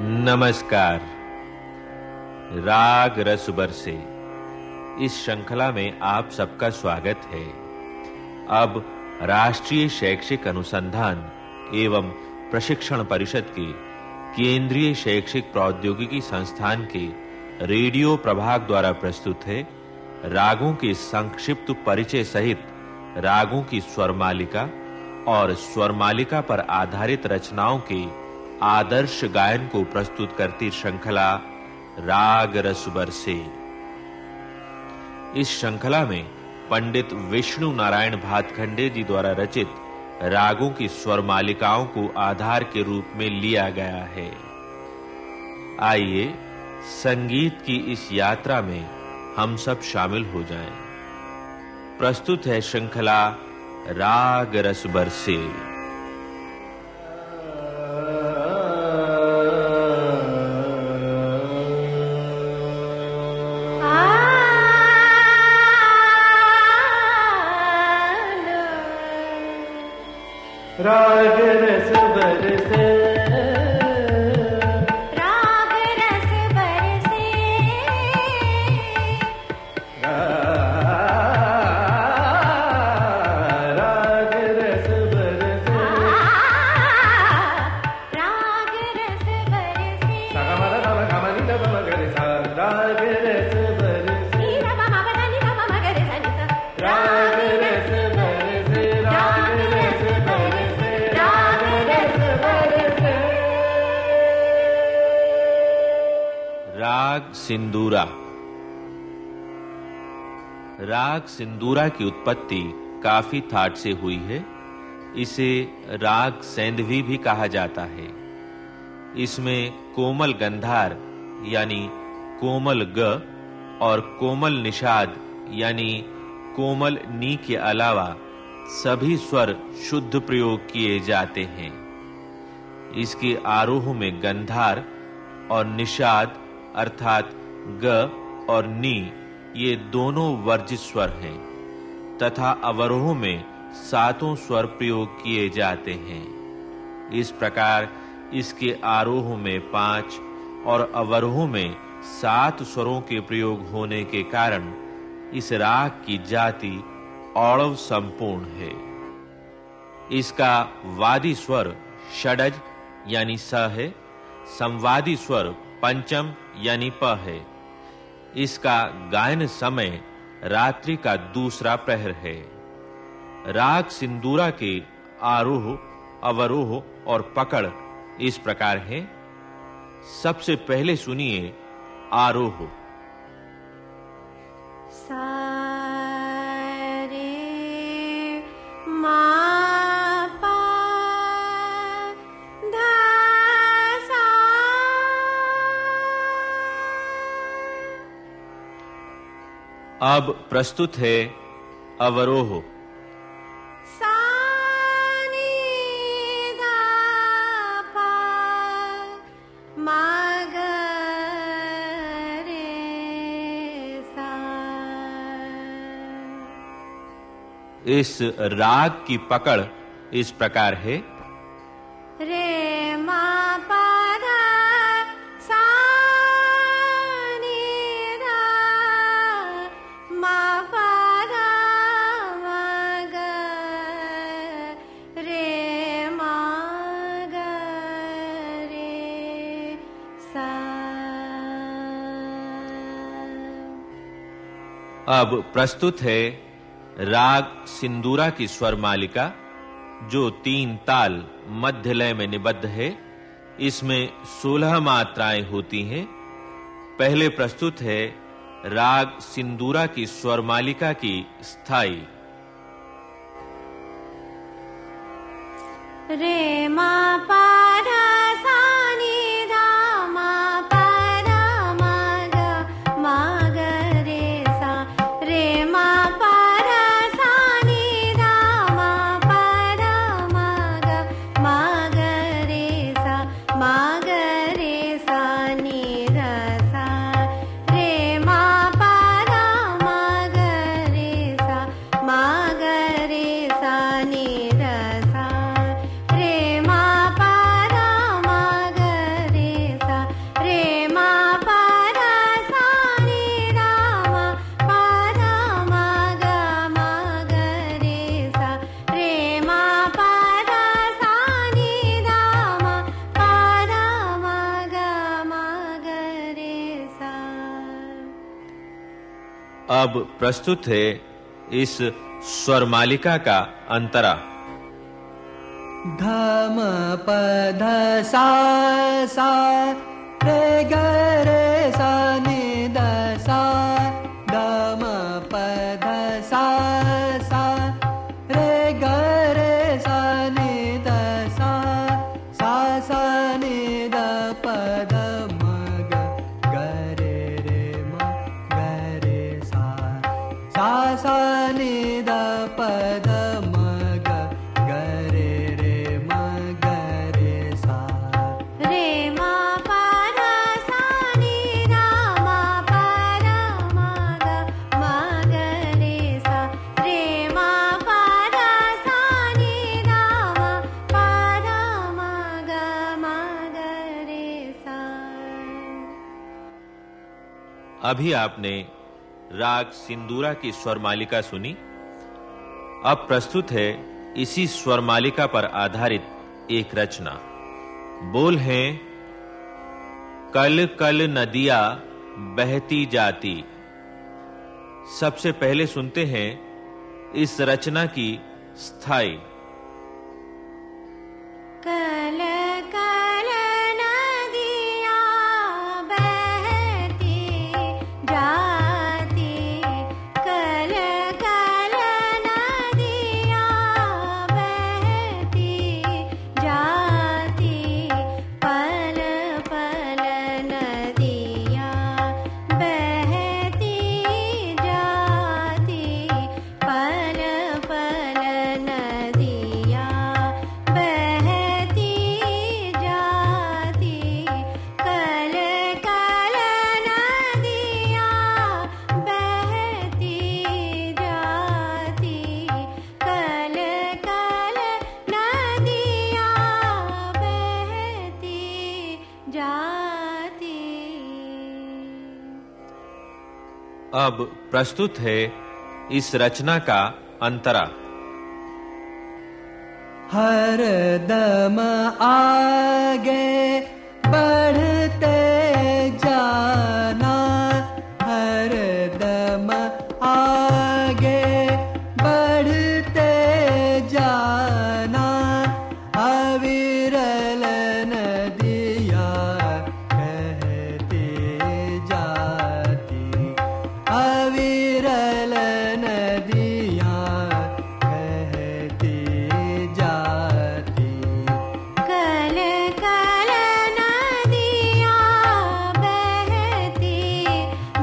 नमस्कार। राग रस बरसे इस श्रृंखला में आप सबका स्वागत है। अब राष्ट्रीय शैक्षिक अनुसंधान एवं प्रशिक्षण परिषद के केंद्रीय शैक्षिक प्रौद्योगिकी संस्थान के रेडियो प्रभाग द्वारा प्रस्तुत है रागों के संक्षिप्त परिचय सहित रागों की स्वर मालिका और स्वर मालिका पर आधारित रचनाओं के आदर्श गायन को प्रस्तुत करती श्रृंखला राग रस बरसे। इस श्रृंखला में पंडित विष्णु नारायण भातखंडे जी द्वारा रचित रागों की स्वर मालिकाओं को आधार के रूप में लिया गया है। आइए, संगीत की इस यात्रा में हम सब शामिल हो जाएँ। प्रस्तुत है श्रृंखला राग रस बरसे। राग राग सिंदूरा। राग सिंदूरा की उत्पत्ति काफ़ी थाट से हुई है। इसे राग सैंधवी भी कहा जाता है। इसमें कोमल गंधार, यानी कोमल ग, और कोमल निषाद, यानी कोमल नी के अलावा सभी स्वर शुद्ध प्रयोग किए जाते हैं। इसके आरोह में गंधार और निषाद अर्थात ग और नी, ये दोनों वर्जित स्वर हैं, तथा अवरोह में सातों स्वर प्रयोग किए जाते हैं। इस प्रकार इसके आरोह में पाँच और अवरोह में सात स्वरों के प्रयोग होने के कारण इस राग की जाति औड़व संपूर्ण है। इसका वादी स्वर षडज, यानी स है, संवादी स्वर पंचम यानी प है इसका गायन समय रात्रि का दूसरा प्रहर है। राग सिंदूरा के आरोह, अवरोह और पकड़ इस प्रकार है। सबसे पहले सुनिए आरोह। सारे अब प्रस्तुत है अवरोह। इस राग की पकड़ इस प्रकार है। अब प्रस्तुत है राग सिंदूरा की स्वर मालिका, जो तीन ताल मध्य लय में निबद्ध है। इसमें 16 मात्राएँ होती हैं। पहले प्रस्तुत है राग सिंदूरा की स्वर मालिका की स्थायी रे मा पा अब प्रस्तुत है इस स्वर मालिका का अंतरा। धम पध सा सा, रे ग, रे अभी आपने राग सिंदूरा की स्वर मालिका सुनी? अब प्रस्तुत है इसी स्वर मालिका पर आधारित एक रचना। बोल है, कल कल नदिया बहती जाती। सबसे पहले सुनते हैं इस रचना की स्थायी। अब प्रस्तुत है इस रचना का अंतरा। हर दम आ गए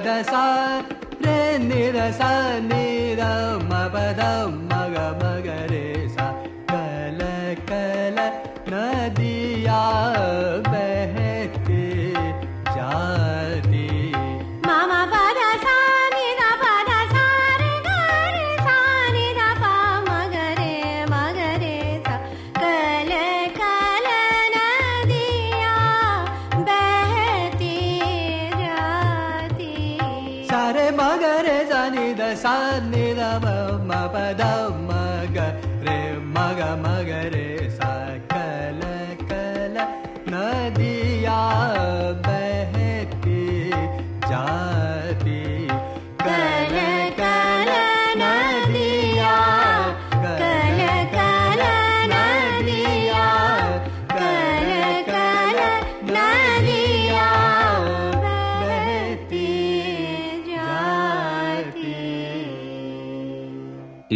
रे निरसा निरमपद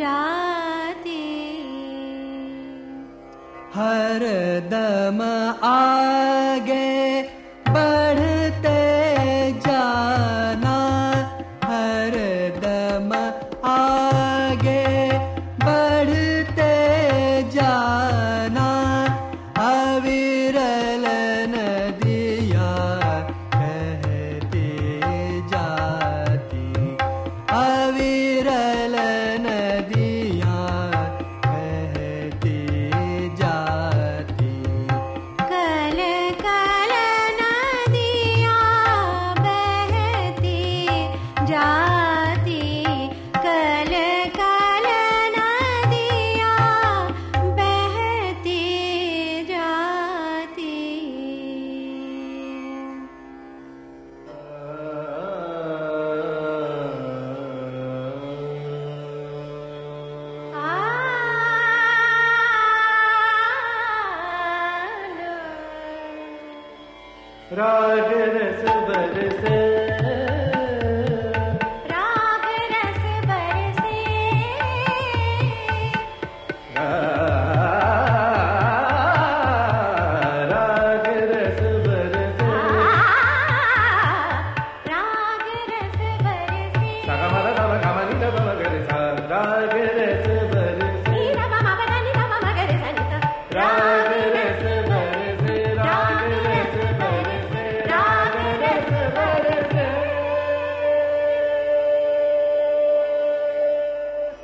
हर हरदम आगे